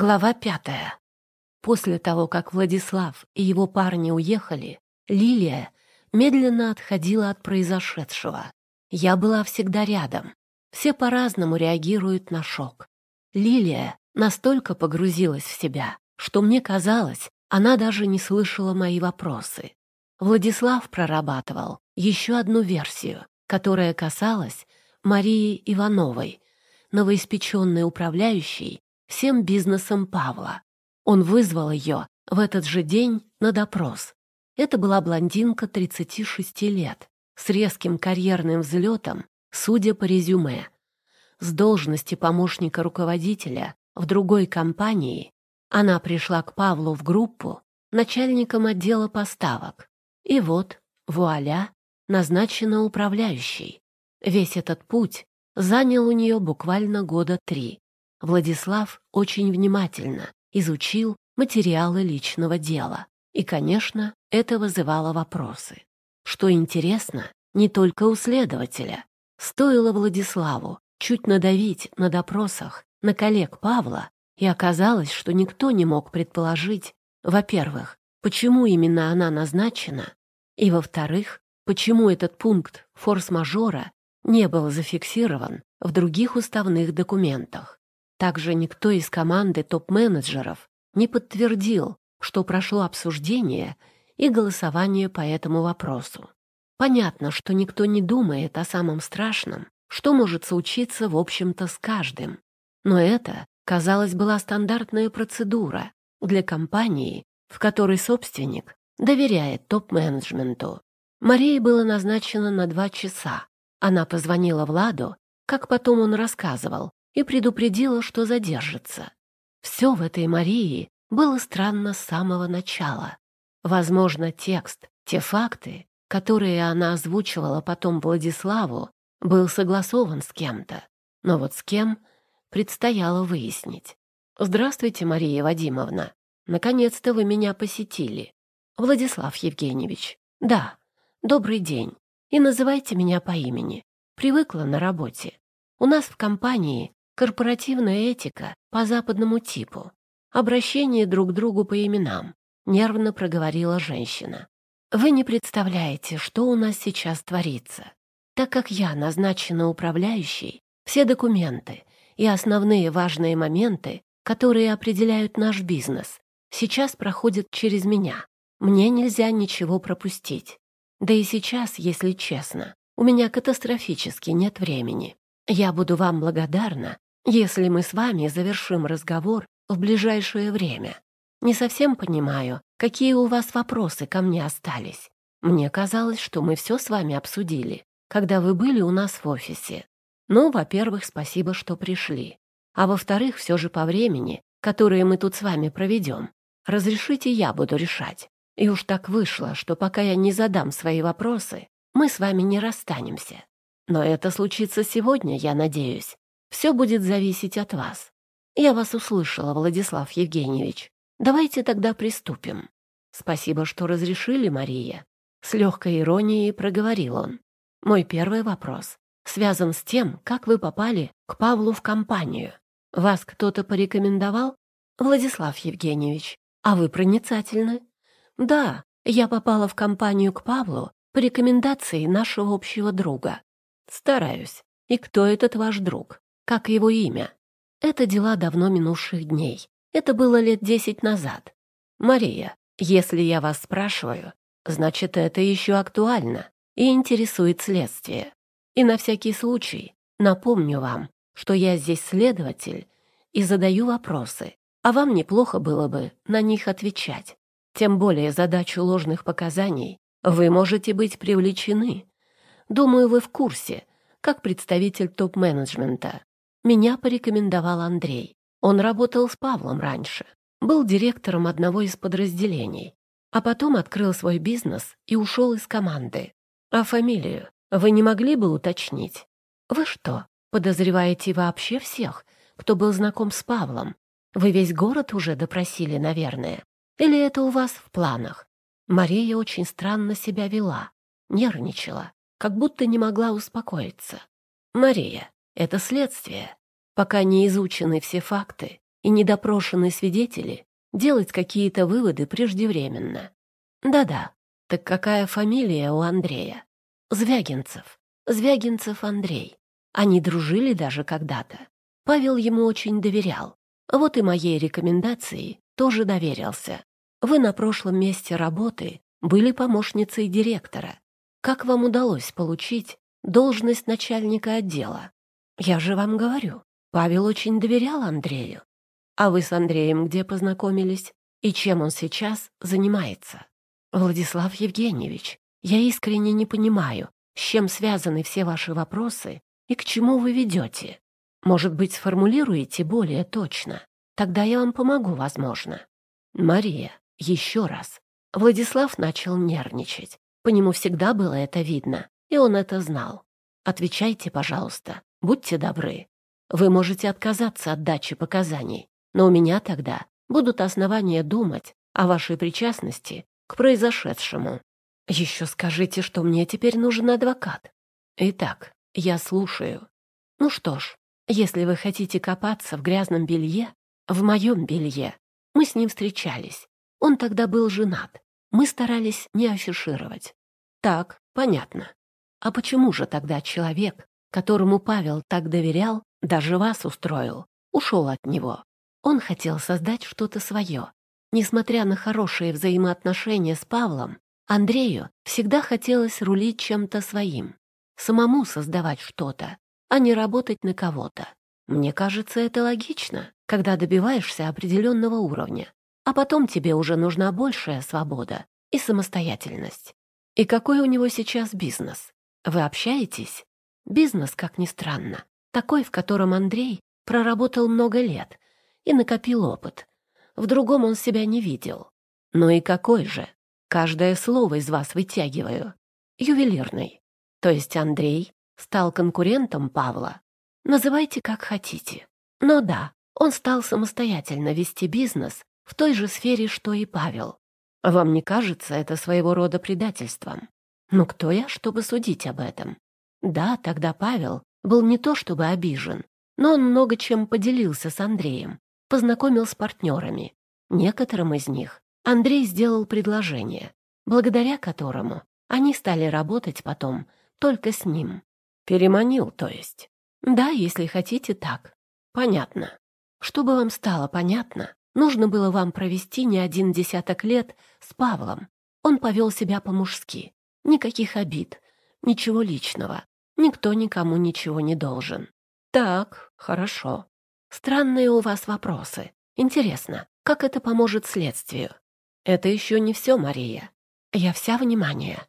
Глава пятая. После того, как Владислав и его парни уехали, Лилия медленно отходила от произошедшего. Я была всегда рядом. Все по-разному реагируют на шок. Лилия настолько погрузилась в себя, что мне казалось, она даже не слышала мои вопросы. Владислав прорабатывал еще одну версию, которая касалась Марии Ивановой, новоиспеченной управляющей всем бизнесом Павла. Он вызвал ее в этот же день на допрос. Это была блондинка 36 лет, с резким карьерным взлетом, судя по резюме. С должности помощника руководителя в другой компании она пришла к Павлу в группу начальником отдела поставок. И вот, вуаля, назначена управляющей. Весь этот путь занял у нее буквально года три. Владислав очень внимательно изучил материалы личного дела. И, конечно, это вызывало вопросы. Что интересно, не только у следователя. Стоило Владиславу чуть надавить на допросах на коллег Павла, и оказалось, что никто не мог предположить, во-первых, почему именно она назначена, и, во-вторых, почему этот пункт форс-мажора не был зафиксирован в других уставных документах. Также никто из команды топ-менеджеров не подтвердил, что прошло обсуждение и голосование по этому вопросу. Понятно, что никто не думает о самом страшном, что может случиться, в общем-то, с каждым. Но это, казалось, была стандартная процедура для компании, в которой собственник доверяет топ-менеджменту. Марии было назначено на два часа. Она позвонила Владу, как потом он рассказывал, и предупредила, что задержится. Все в этой Марии было странно с самого начала. Возможно, текст, те факты, которые она озвучивала потом Владиславу, был согласован с кем-то. Но вот с кем предстояло выяснить. «Здравствуйте, Мария Вадимовна. Наконец-то вы меня посетили. Владислав Евгеньевич. Да, добрый день. И называйте меня по имени. Привыкла на работе. У нас в компании корпоративная этика по западному типу, обращение друг к другу по именам», — нервно проговорила женщина. «Вы не представляете, что у нас сейчас творится. Так как я назначена управляющей, все документы и основные важные моменты, которые определяют наш бизнес, сейчас проходят через меня. Мне нельзя ничего пропустить. Да и сейчас, если честно, у меня катастрофически нет времени. Я буду вам благодарна, если мы с вами завершим разговор в ближайшее время. Не совсем понимаю, какие у вас вопросы ко мне остались. Мне казалось, что мы все с вами обсудили, когда вы были у нас в офисе. Ну, во-первых, спасибо, что пришли. А во-вторых, все же по времени, которое мы тут с вами проведем, разрешите я буду решать. И уж так вышло, что пока я не задам свои вопросы, мы с вами не расстанемся. Но это случится сегодня, я надеюсь, все будет зависеть от вас. Я вас услышала, Владислав Евгеньевич. Давайте тогда приступим. Спасибо, что разрешили, Мария. С легкой иронией проговорил он. Мой первый вопрос связан с тем, как вы попали к Павлу в компанию. Вас кто-то порекомендовал? Владислав Евгеньевич, а вы проницательны? Да, я попала в компанию к Павлу по рекомендации нашего общего друга. Стараюсь. И кто этот ваш друг? как его имя. Это дела давно минувших дней. Это было лет десять назад. Мария, если я вас спрашиваю, значит, это еще актуально и интересует следствие. И на всякий случай напомню вам, что я здесь следователь и задаю вопросы, а вам неплохо было бы на них отвечать. Тем более задачу ложных показаний вы можете быть привлечены. Думаю, вы в курсе, как представитель топ-менеджмента. Меня порекомендовал Андрей. Он работал с Павлом раньше, был директором одного из подразделений, а потом открыл свой бизнес и ушел из команды. А фамилию вы не могли бы уточнить? Вы что, подозреваете вообще всех, кто был знаком с Павлом? Вы весь город уже допросили, наверное. Или это у вас в планах? Мария очень странно себя вела, нервничала, как будто не могла успокоиться. «Мария, это следствие. Пока не изучены все факты и не допрошены свидетели, делать какие-то выводы преждевременно. Да-да, так какая фамилия у Андрея? Звягинцев. Звягинцев Андрей. Они дружили даже когда-то. Павел ему очень доверял. Вот и моей рекомендации тоже доверился. Вы на прошлом месте работы были помощницей директора. Как вам удалось получить должность начальника отдела? Я же вам говорю, Павел очень доверял Андрею. А вы с Андреем где познакомились? И чем он сейчас занимается? Владислав Евгеньевич, я искренне не понимаю, с чем связаны все ваши вопросы и к чему вы ведете. Может быть, сформулируете более точно? Тогда я вам помогу, возможно. Мария, еще раз. Владислав начал нервничать. По нему всегда было это видно, и он это знал. Отвечайте, пожалуйста, Будьте добры. Вы можете отказаться от дачи показаний, но у меня тогда будут основания думать о вашей причастности к произошедшему. Еще скажите, что мне теперь нужен адвокат. Итак, я слушаю. Ну что ж, если вы хотите копаться в грязном белье, в моем белье, мы с ним встречались. Он тогда был женат. Мы старались не афишировать. Так, понятно. А почему же тогда человек, которому Павел так доверял, даже вас устроил, ушел от него. Он хотел создать что-то свое. Несмотря на хорошие взаимоотношения с Павлом, Андрею всегда хотелось рулить чем-то своим, самому создавать что-то, а не работать на кого-то. Мне кажется, это логично, когда добиваешься определенного уровня, а потом тебе уже нужна большая свобода и самостоятельность. И какой у него сейчас бизнес? Вы общаетесь? Бизнес, как ни странно, такой, в котором Андрей проработал много лет и накопил опыт. В другом он себя не видел. Но и какой же? Каждое слово из вас вытягиваю. Ювелирный. То есть Андрей стал конкурентом Павла. Называйте как хотите. Но да, он стал самостоятельно вести бизнес в той же сфере, что и Павел. Вам не кажется это своего рода предательством? Но кто я, чтобы судить об этом? Да, тогда Павел был не то чтобы обижен, но он много чем поделился с Андреем, познакомил с партнерами. Некоторым из них Андрей сделал предложение, благодаря которому они стали работать потом только с ним. Переманил, то есть? Да, если хотите, так. Понятно. Чтобы вам стало понятно, нужно было вам провести не один десяток лет с Павлом. Он повел себя по-мужски. Никаких обид, ничего личного. Никто никому ничего не должен. Так, хорошо. Странные у вас вопросы. Интересно, как это поможет следствию? Это еще не все, Мария. Я вся внимание.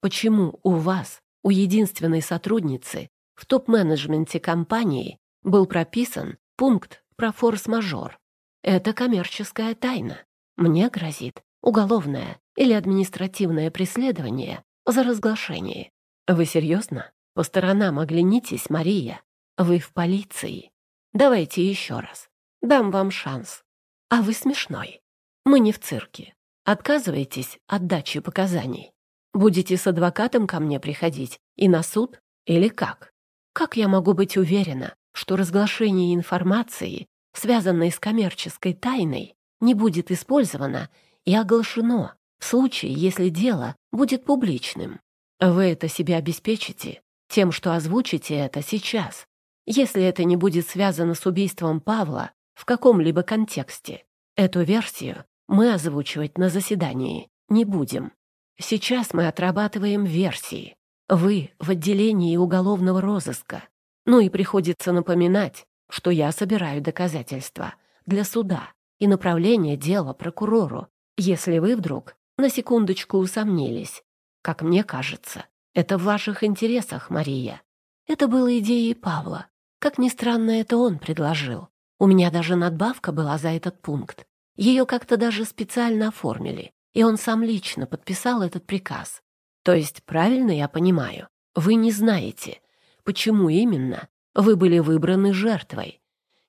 Почему у вас, у единственной сотрудницы, в топ-менеджменте компании был прописан пункт про форс-мажор? Это коммерческая тайна. Мне грозит уголовное или административное преследование за разглашение. Вы серьезно? По сторонам оглянитесь, Мария. Вы в полиции. Давайте еще раз. Дам вам шанс. А вы смешной. Мы не в цирке. Отказываетесь от дачи показаний. Будете с адвокатом ко мне приходить и на суд или как? Как я могу быть уверена, что разглашение информации, связанной с коммерческой тайной, не будет использовано и оглашено в случае, если дело будет публичным? Вы это себе обеспечите тем, что озвучите это сейчас, если это не будет связано с убийством Павла в каком-либо контексте. Эту версию мы озвучивать на заседании не будем. Сейчас мы отрабатываем версии. Вы в отделении уголовного розыска. Ну и приходится напоминать, что я собираю доказательства для суда и направление дела прокурору, если вы вдруг на секундочку усомнились, как мне кажется, это в ваших интересах, Мария. Это было идеей Павла. Как ни странно, это он предложил. У меня даже надбавка была за этот пункт. Ее как-то даже специально оформили, и он сам лично подписал этот приказ. То есть, правильно я понимаю, вы не знаете, почему именно вы были выбраны жертвой.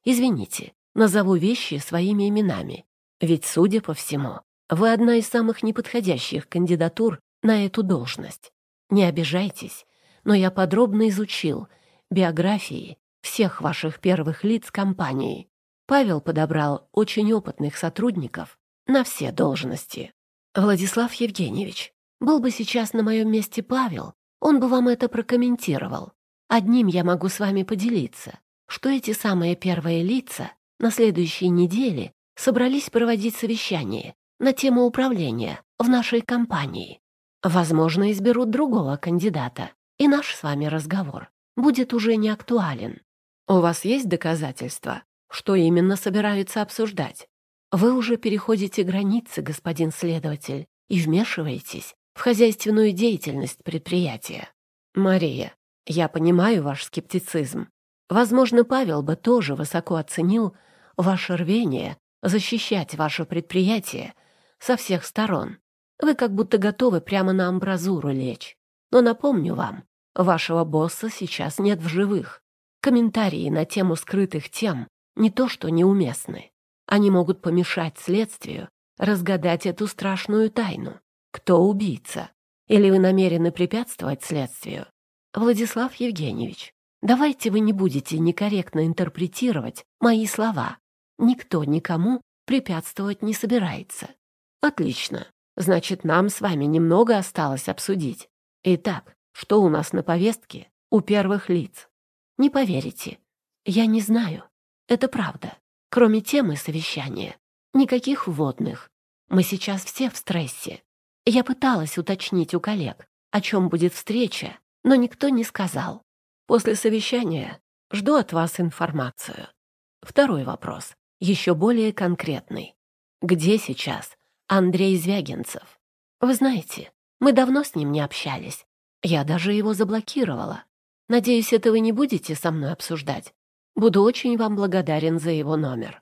Извините, назову вещи своими именами. Ведь, судя по всему, вы одна из самых неподходящих кандидатур на эту должность. Не обижайтесь, но я подробно изучил биографии всех ваших первых лиц компании. Павел подобрал очень опытных сотрудников на все должности. Владислав Евгеньевич, был бы сейчас на моем месте Павел, он бы вам это прокомментировал. Одним я могу с вами поделиться, что эти самые первые лица на следующей неделе собрались проводить совещание на тему управления в нашей компании. Возможно, изберут другого кандидата, и наш с вами разговор будет уже не актуален. У вас есть доказательства, что именно собираются обсуждать? Вы уже переходите границы, господин следователь, и вмешиваетесь в хозяйственную деятельность предприятия. Мария, я понимаю ваш скептицизм. Возможно, Павел бы тоже высоко оценил ваше рвение защищать ваше предприятие со всех сторон. Вы как будто готовы прямо на амбразуру лечь. Но напомню вам, вашего босса сейчас нет в живых. Комментарии на тему скрытых тем не то что неуместны. Они могут помешать следствию разгадать эту страшную тайну. Кто убийца? Или вы намерены препятствовать следствию? Владислав Евгеньевич, давайте вы не будете некорректно интерпретировать мои слова. Никто никому препятствовать не собирается. Отлично. Значит, нам с вами немного осталось обсудить. Итак, что у нас на повестке у первых лиц? Не поверите. Я не знаю. Это правда. Кроме темы совещания. Никаких вводных. Мы сейчас все в стрессе. Я пыталась уточнить у коллег, о чем будет встреча, но никто не сказал. После совещания жду от вас информацию. Второй вопрос, еще более конкретный. Где сейчас Андрей Звягинцев. Вы знаете, мы давно с ним не общались. Я даже его заблокировала. Надеюсь, это вы не будете со мной обсуждать. Буду очень вам благодарен за его номер».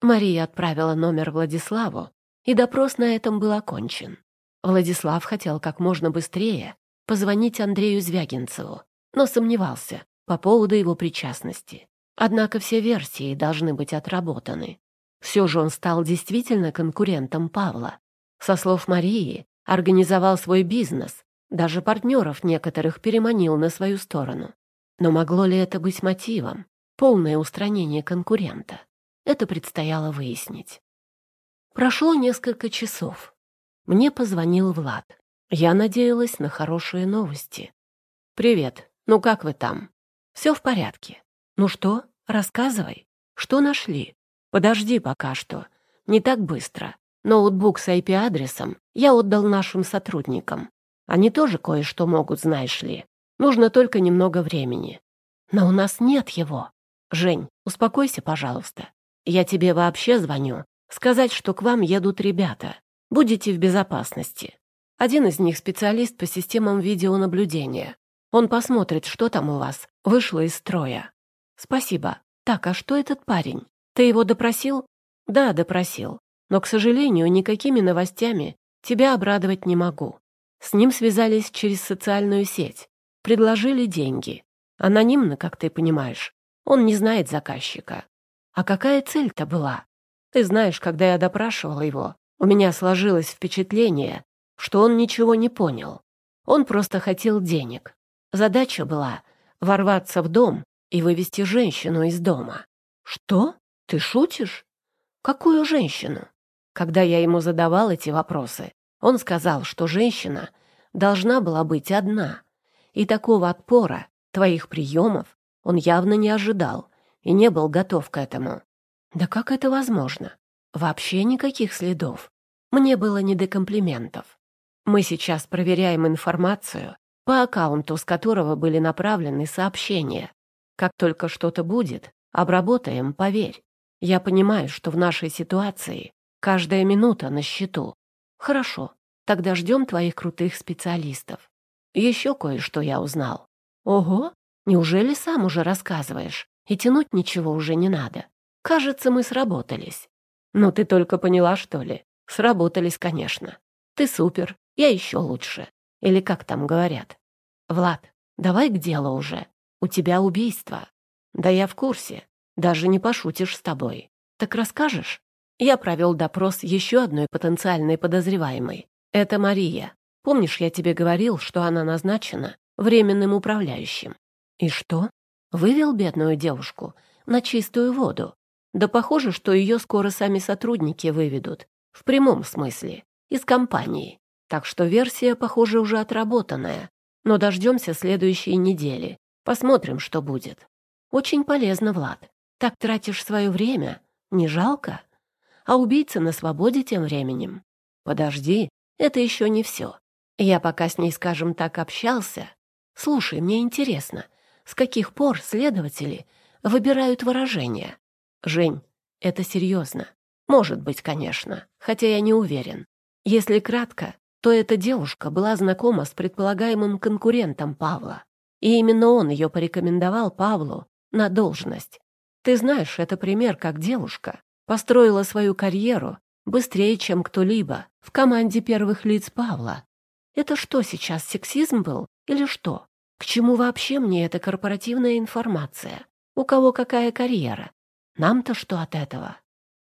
Мария отправила номер Владиславу, и допрос на этом был окончен. Владислав хотел как можно быстрее позвонить Андрею Звягинцеву, но сомневался по поводу его причастности. Однако все версии должны быть отработаны. Все же он стал действительно конкурентом Павла. Со слов Марии, организовал свой бизнес, даже партнеров некоторых переманил на свою сторону. Но могло ли это быть мотивом? Полное устранение конкурента. Это предстояло выяснить. Прошло несколько часов. Мне позвонил Влад. Я надеялась на хорошие новости. «Привет. Ну как вы там?» «Все в порядке. Ну что, рассказывай. Что нашли?» «Подожди пока что. Не так быстро. Ноутбук с IP-адресом я отдал нашим сотрудникам. Они тоже кое-что могут, знаешь ли. Нужно только немного времени. Но у нас нет его. Жень, успокойся, пожалуйста. Я тебе вообще звоню. Сказать, что к вам едут ребята. Будете в безопасности. Один из них специалист по системам видеонаблюдения. Он посмотрит, что там у вас вышло из строя. Спасибо. Так, а что этот парень? Ты его допросил? Да, допросил. Но, к сожалению, никакими новостями тебя обрадовать не могу. С ним связались через социальную сеть. Предложили деньги. Анонимно, как ты понимаешь. Он не знает заказчика. А какая цель-то была? Ты знаешь, когда я допрашивала его, у меня сложилось впечатление, что он ничего не понял. Он просто хотел денег. Задача была ворваться в дом и вывести женщину из дома. Что? «Ты шутишь? Какую женщину?» Когда я ему задавал эти вопросы, он сказал, что женщина должна была быть одна. И такого отпора, твоих приемов, он явно не ожидал и не был готов к этому. Да как это возможно? Вообще никаких следов. Мне было не до комплиментов. Мы сейчас проверяем информацию по аккаунту, с которого были направлены сообщения. Как только что-то будет, обработаем, поверь. Я понимаю, что в нашей ситуации каждая минута на счету. Хорошо, тогда ждем твоих крутых специалистов. Еще кое-что я узнал. Ого, неужели сам уже рассказываешь? И тянуть ничего уже не надо. Кажется, мы сработались. Ну ты только поняла, что ли? Сработались, конечно. Ты супер, я еще лучше. Или как там говорят? Влад, давай к делу уже. У тебя убийство. Да я в курсе. Даже не пошутишь с тобой. Так расскажешь? Я провел допрос еще одной потенциальной подозреваемой. Это Мария. Помнишь, я тебе говорил, что она назначена временным управляющим? И что? Вывел бедную девушку на чистую воду. Да похоже, что ее скоро сами сотрудники выведут. В прямом смысле. Из компании. Так что версия, похоже, уже отработанная. Но дождемся следующей недели. Посмотрим, что будет. Очень полезно, Влад. Так тратишь свое время. Не жалко? А убийца на свободе тем временем. Подожди, это еще не все. Я пока с ней, скажем так, общался. Слушай, мне интересно, с каких пор следователи выбирают выражения? Жень, это серьезно. Может быть, конечно, хотя я не уверен. Если кратко, то эта девушка была знакома с предполагаемым конкурентом Павла. И именно он ее порекомендовал Павлу на должность. Ты знаешь, это пример, как девушка построила свою карьеру быстрее, чем кто-либо в команде первых лиц Павла. Это что сейчас, сексизм был или что? К чему вообще мне эта корпоративная информация? У кого какая карьера? Нам-то что от этого?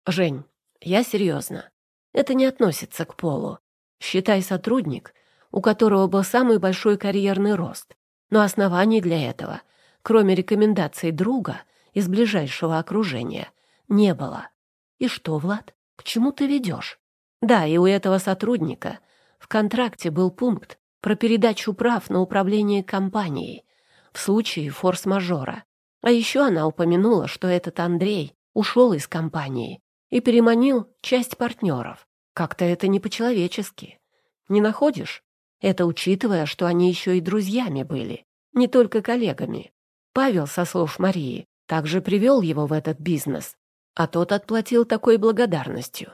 Жень, я серьезно. Это не относится к полу. Считай сотрудник, у которого был самый большой карьерный рост. Но оснований для этого, кроме рекомендаций друга, из ближайшего окружения не было. И что, Влад, к чему ты ведешь? Да, и у этого сотрудника в контракте был пункт про передачу прав на управление компанией в случае форс-мажора. А еще она упомянула, что этот Андрей ушел из компании и переманил часть партнеров. Как-то это не по-человечески. Не находишь? Это учитывая, что они еще и друзьями были, не только коллегами. Павел, со слов Марии, также привел его в этот бизнес, а тот отплатил такой благодарностью.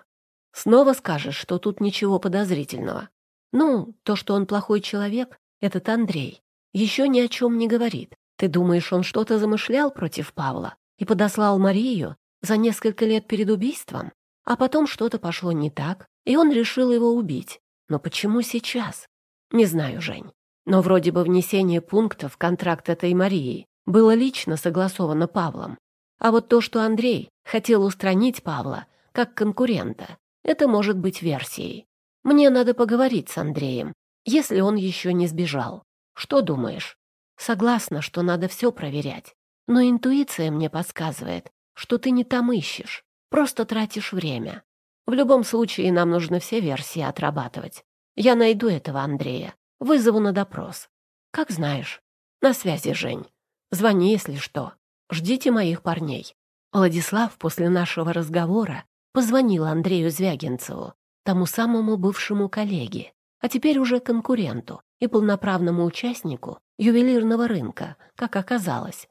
Снова скажешь, что тут ничего подозрительного. Ну, то, что он плохой человек, этот Андрей, еще ни о чем не говорит. Ты думаешь, он что-то замышлял против Павла и подослал Марию за несколько лет перед убийством? А потом что-то пошло не так, и он решил его убить. Но почему сейчас? Не знаю, Жень. Но вроде бы внесение пунктов в контракт этой Марии было лично согласовано Павлом. А вот то, что Андрей хотел устранить Павла как конкурента, это может быть версией. Мне надо поговорить с Андреем, если он еще не сбежал. Что думаешь? Согласна, что надо все проверять, но интуиция мне подсказывает, что ты не там ищешь, просто тратишь время. В любом случае нам нужно все версии отрабатывать. Я найду этого Андрея, вызову на допрос. Как знаешь. На связи, Жень. Звони, если что. Ждите моих парней». Владислав после нашего разговора позвонил Андрею Звягинцеву, тому самому бывшему коллеге, а теперь уже конкуренту и полноправному участнику ювелирного рынка, как оказалось.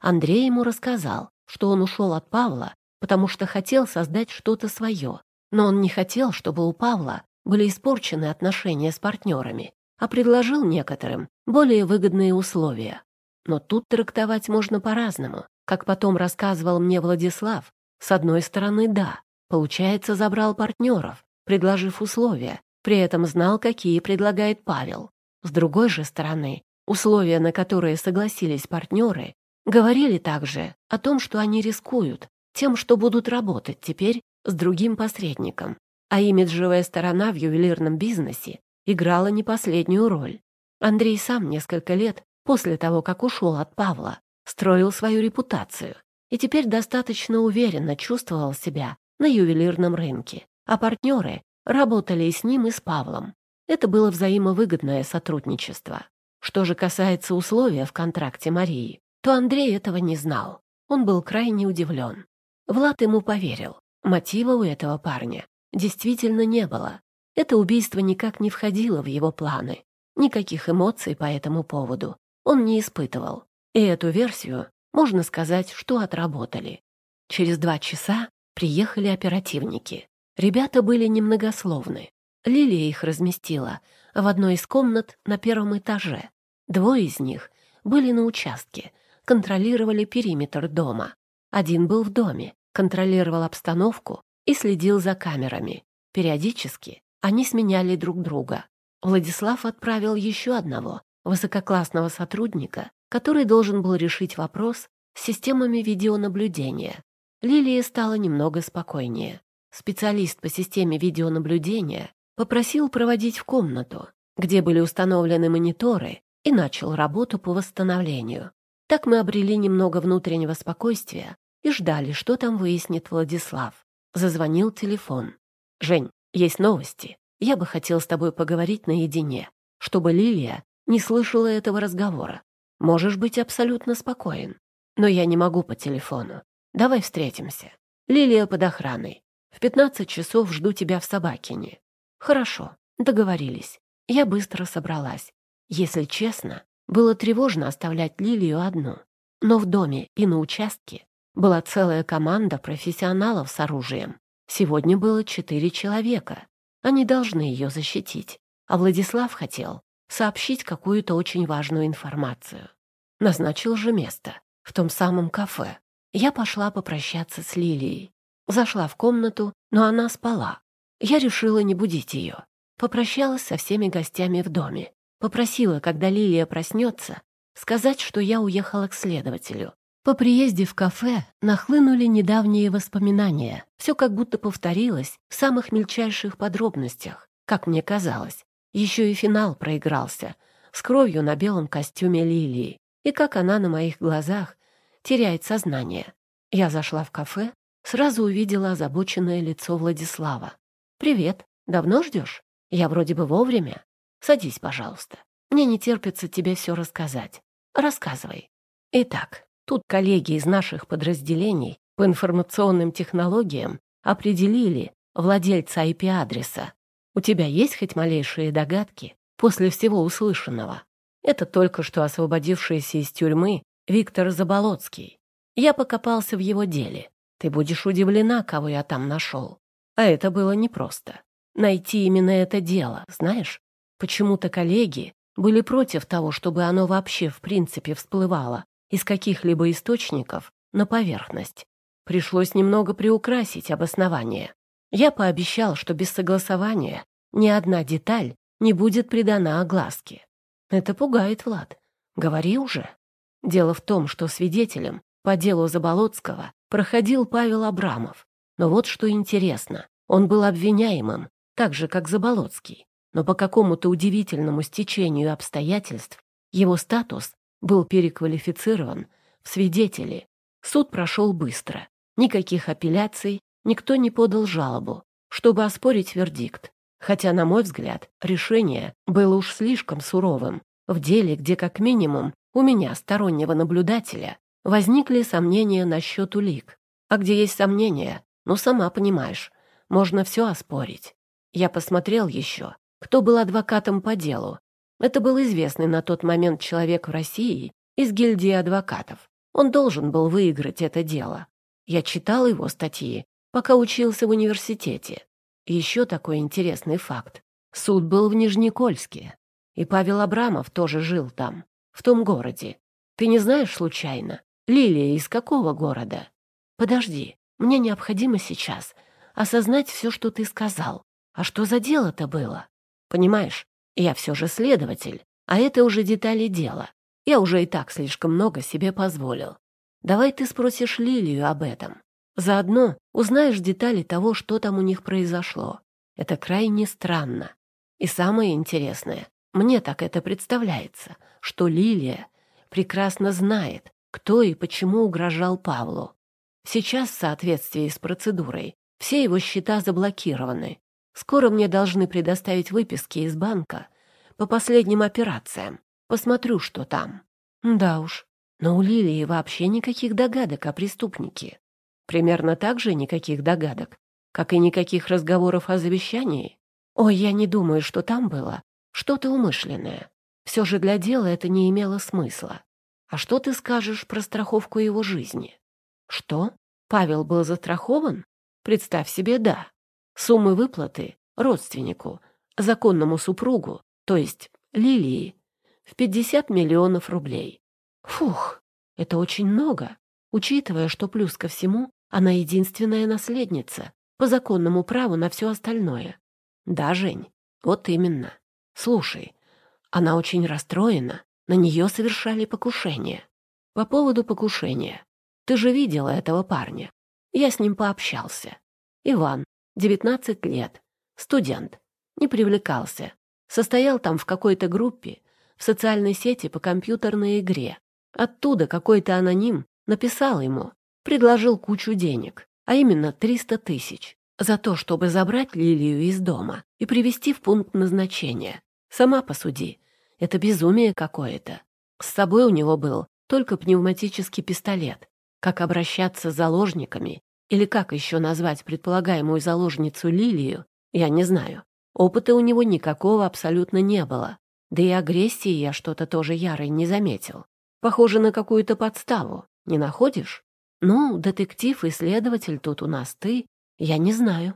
Андрей ему рассказал, что он ушел от Павла, потому что хотел создать что-то свое, но он не хотел, чтобы у Павла были испорчены отношения с партнерами, а предложил некоторым более выгодные условия. Но тут трактовать можно по-разному. Как потом рассказывал мне Владислав, с одной стороны, да, получается, забрал партнеров, предложив условия, при этом знал, какие предлагает Павел. С другой же стороны, условия, на которые согласились партнеры, говорили также о том, что они рискуют тем, что будут работать теперь с другим посредником, а имиджевая сторона в ювелирном бизнесе играла не последнюю роль. Андрей сам несколько лет после того, как ушел от Павла, строил свою репутацию и теперь достаточно уверенно чувствовал себя на ювелирном рынке, а партнеры работали и с ним, и с Павлом. Это было взаимовыгодное сотрудничество. Что же касается условия в контракте Марии, то Андрей этого не знал. Он был крайне удивлен. Влад ему поверил. Мотива у этого парня действительно не было. Это убийство никак не входило в его планы. Никаких эмоций по этому поводу он не испытывал. И эту версию, можно сказать, что отработали. Через два часа приехали оперативники. Ребята были немногословны. Лилия их разместила в одной из комнат на первом этаже. Двое из них были на участке, контролировали периметр дома. Один был в доме, контролировал обстановку и следил за камерами. Периодически они сменяли друг друга. Владислав отправил еще одного высококлассного сотрудника, который должен был решить вопрос с системами видеонаблюдения. Лилии стало немного спокойнее. Специалист по системе видеонаблюдения попросил проводить в комнату, где были установлены мониторы, и начал работу по восстановлению. Так мы обрели немного внутреннего спокойствия и ждали, что там выяснит Владислав. Зазвонил телефон. «Жень, есть новости. Я бы хотел с тобой поговорить наедине, чтобы Лилия не слышала этого разговора. Можешь быть абсолютно спокоен. Но я не могу по телефону. Давай встретимся. Лилия под охраной. В 15 часов жду тебя в Собакине. Хорошо, договорились. Я быстро собралась. Если честно, было тревожно оставлять Лилию одну. Но в доме и на участке была целая команда профессионалов с оружием. Сегодня было четыре человека. Они должны ее защитить. А Владислав хотел, сообщить какую-то очень важную информацию. Назначил же место, в том самом кафе. Я пошла попрощаться с Лилией. Зашла в комнату, но она спала. Я решила не будить ее. Попрощалась со всеми гостями в доме. Попросила, когда Лилия проснется, сказать, что я уехала к следователю. По приезде в кафе нахлынули недавние воспоминания. Все как будто повторилось в самых мельчайших подробностях, как мне казалось, еще и финал проигрался с кровью на белом костюме Лилии. И как она на моих глазах теряет сознание. Я зашла в кафе, сразу увидела озабоченное лицо Владислава. «Привет. Давно ждешь? Я вроде бы вовремя. Садись, пожалуйста. Мне не терпится тебе все рассказать. Рассказывай». Итак, тут коллеги из наших подразделений по информационным технологиям определили владельца IP-адреса, у тебя есть хоть малейшие догадки после всего услышанного? Это только что освободившийся из тюрьмы Виктор Заболоцкий. Я покопался в его деле. Ты будешь удивлена, кого я там нашел. А это было непросто. Найти именно это дело, знаешь? Почему-то коллеги были против того, чтобы оно вообще в принципе всплывало из каких-либо источников на поверхность. Пришлось немного приукрасить обоснование. Я пообещал, что без согласования ни одна деталь не будет придана огласке. Это пугает, Влад. Говори уже. Дело в том, что свидетелем по делу Заболоцкого проходил Павел Абрамов. Но вот что интересно, он был обвиняемым, так же, как Заболоцкий. Но по какому-то удивительному стечению обстоятельств его статус был переквалифицирован в свидетели. Суд прошел быстро. Никаких апелляций, никто не подал жалобу, чтобы оспорить вердикт. Хотя, на мой взгляд, решение было уж слишком суровым. В деле, где как минимум у меня, стороннего наблюдателя, возникли сомнения насчет улик. А где есть сомнения, ну, сама понимаешь, можно все оспорить. Я посмотрел еще, кто был адвокатом по делу. Это был известный на тот момент человек в России из гильдии адвокатов. Он должен был выиграть это дело. Я читал его статьи пока учился в университете. Еще такой интересный факт. Суд был в Нижнекольске, и Павел Абрамов тоже жил там, в том городе. Ты не знаешь случайно, Лилия из какого города? Подожди, мне необходимо сейчас осознать все, что ты сказал. А что за дело-то было? Понимаешь, я все же следователь, а это уже детали дела. Я уже и так слишком много себе позволил. Давай ты спросишь Лилию об этом. Заодно узнаешь детали того, что там у них произошло. Это крайне странно. И самое интересное, мне так это представляется, что Лилия прекрасно знает, кто и почему угрожал Павлу. Сейчас, в соответствии с процедурой, все его счета заблокированы. Скоро мне должны предоставить выписки из банка по последним операциям. Посмотрю, что там. Да уж, но у Лилии вообще никаких догадок о преступнике. Примерно так же никаких догадок, как и никаких разговоров о завещании. Ой, я не думаю, что там было что-то умышленное. Все же для дела это не имело смысла. А что ты скажешь про страховку его жизни? Что? Павел был застрахован? Представь себе, да. Суммы выплаты родственнику, законному супругу, то есть Лилии, в 50 миллионов рублей. Фух, это очень много, учитывая, что плюс ко всему она единственная наследница, по законному праву на все остальное. Да, Жень, вот именно. Слушай, она очень расстроена, на нее совершали покушение. По поводу покушения. Ты же видела этого парня. Я с ним пообщался. Иван, 19 лет, студент, не привлекался. Состоял там в какой-то группе, в социальной сети по компьютерной игре. Оттуда какой-то аноним написал ему, предложил кучу денег, а именно 300 тысяч, за то, чтобы забрать Лилию из дома и привести в пункт назначения. Сама посуди, это безумие какое-то. С собой у него был только пневматический пистолет. Как обращаться с заложниками или как еще назвать предполагаемую заложницу Лилию, я не знаю. Опыта у него никакого абсолютно не было. Да и агрессии я что-то тоже ярой не заметил. Похоже на какую-то подставу, не находишь? Ну, детектив и следователь тут у нас ты. Я не знаю.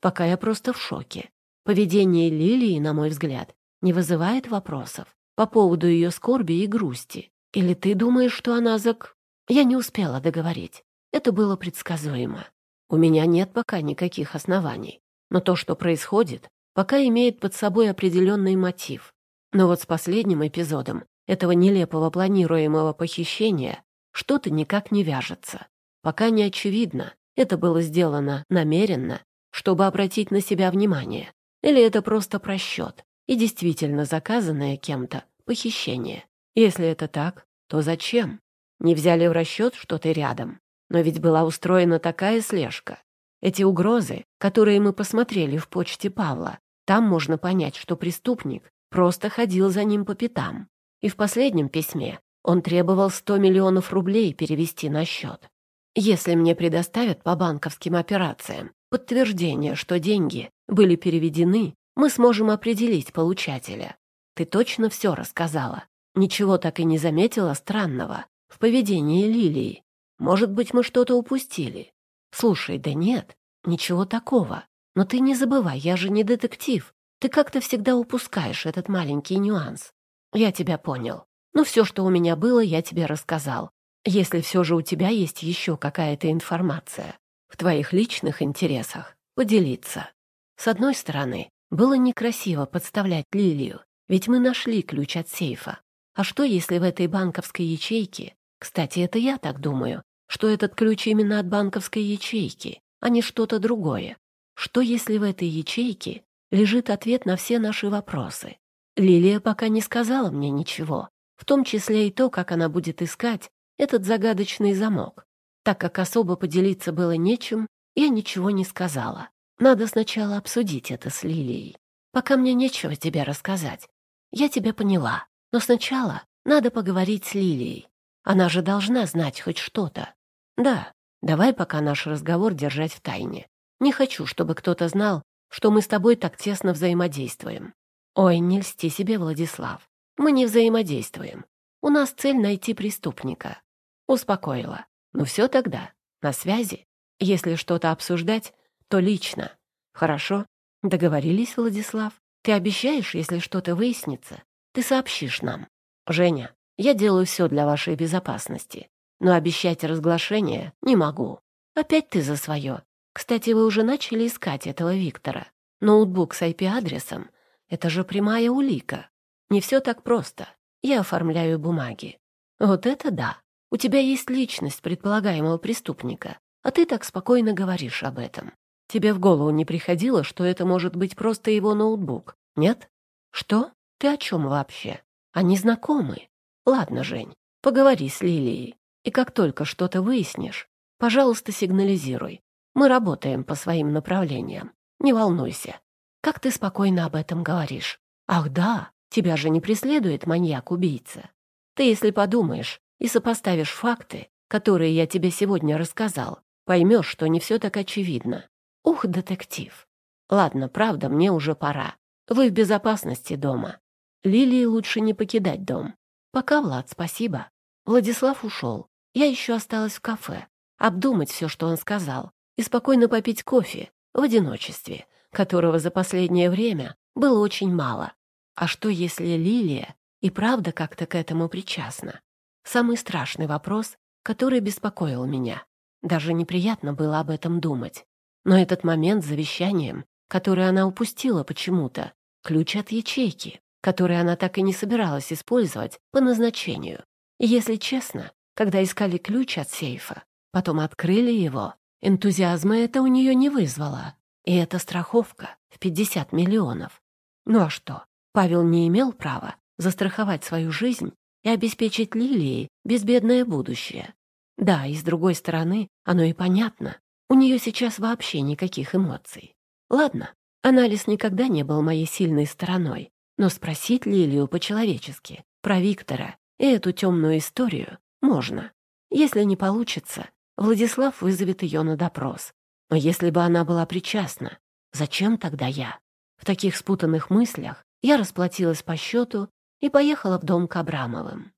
Пока я просто в шоке. Поведение Лилии, на мой взгляд, не вызывает вопросов по поводу ее скорби и грусти. Или ты думаешь, что она зак... Я не успела договорить. Это было предсказуемо. У меня нет пока никаких оснований. Но то, что происходит, пока имеет под собой определенный мотив. Но вот с последним эпизодом этого нелепого планируемого похищения что-то никак не вяжется. Пока не очевидно, это было сделано намеренно, чтобы обратить на себя внимание, или это просто просчет и действительно заказанное кем-то похищение. Если это так, то зачем? Не взяли в расчет, что ты рядом. Но ведь была устроена такая слежка. Эти угрозы, которые мы посмотрели в почте Павла, там можно понять, что преступник просто ходил за ним по пятам. И в последнем письме он требовал 100 миллионов рублей перевести на счет. Если мне предоставят по банковским операциям подтверждение, что деньги были переведены, мы сможем определить получателя. Ты точно все рассказала. Ничего так и не заметила странного в поведении Лилии. Может быть, мы что-то упустили. Слушай, да нет, ничего такого. Но ты не забывай, я же не детектив. Ты как-то всегда упускаешь этот маленький нюанс. Я тебя понял. Но все, что у меня было, я тебе рассказал. Если все же у тебя есть еще какая-то информация в твоих личных интересах, поделиться. С одной стороны, было некрасиво подставлять Лилию, ведь мы нашли ключ от сейфа. А что, если в этой банковской ячейке... Кстати, это я так думаю, что этот ключ именно от банковской ячейки, а не что-то другое. Что, если в этой ячейке лежит ответ на все наши вопросы? Лилия пока не сказала мне ничего, в том числе и то, как она будет искать этот загадочный замок. Так как особо поделиться было нечем, я ничего не сказала. Надо сначала обсудить это с Лилией. Пока мне нечего тебе рассказать. Я тебя поняла, но сначала надо поговорить с Лилией. Она же должна знать хоть что-то. Да, давай пока наш разговор держать в тайне. Не хочу, чтобы кто-то знал, что мы с тобой так тесно взаимодействуем. Ой, не льсти себе, Владислав. Мы не взаимодействуем. У нас цель найти преступника. Успокоила. Ну все тогда. На связи. Если что-то обсуждать, то лично. Хорошо? Договорились, Владислав? Ты обещаешь, если что-то выяснится, ты сообщишь нам. Женя, я делаю все для вашей безопасности, но обещать разглашение не могу. Опять ты за свое. Кстати, вы уже начали искать этого Виктора. Ноутбук с IP-адресом — это же прямая улика. Не все так просто. Я оформляю бумаги. Вот это да. У тебя есть личность предполагаемого преступника, а ты так спокойно говоришь об этом. Тебе в голову не приходило, что это может быть просто его ноутбук, нет? Что? Ты о чем вообще? Они знакомы. Ладно, Жень, поговори с Лилией. И как только что-то выяснишь, пожалуйста, сигнализируй. Мы работаем по своим направлениям. Не волнуйся. Как ты спокойно об этом говоришь? Ах, да, Тебя же не преследует маньяк-убийца. Ты, если подумаешь и сопоставишь факты, которые я тебе сегодня рассказал, поймешь, что не все так очевидно. Ух, детектив. Ладно, правда, мне уже пора. Вы в безопасности дома. Лилии лучше не покидать дом. Пока, Влад, спасибо. Владислав ушел. Я еще осталась в кафе. Обдумать все, что он сказал. И спокойно попить кофе в одиночестве, которого за последнее время было очень мало. А что, если Лилия и правда как-то к этому причастна? Самый страшный вопрос, который беспокоил меня. Даже неприятно было об этом думать. Но этот момент с завещанием, который она упустила почему-то, ключ от ячейки, который она так и не собиралась использовать по назначению. И если честно, когда искали ключ от сейфа, потом открыли его, энтузиазма это у нее не вызвало. И это страховка в 50 миллионов. Ну а что? Павел не имел права застраховать свою жизнь и обеспечить Лилии безбедное будущее. Да, и с другой стороны, оно и понятно. У нее сейчас вообще никаких эмоций. Ладно, анализ никогда не был моей сильной стороной, но спросить Лилию по-человечески про Виктора и эту темную историю можно. Если не получится, Владислав вызовет ее на допрос. Но если бы она была причастна, зачем тогда я? В таких спутанных мыслях я расплатилась по счету и поехала в дом к Абрамовым.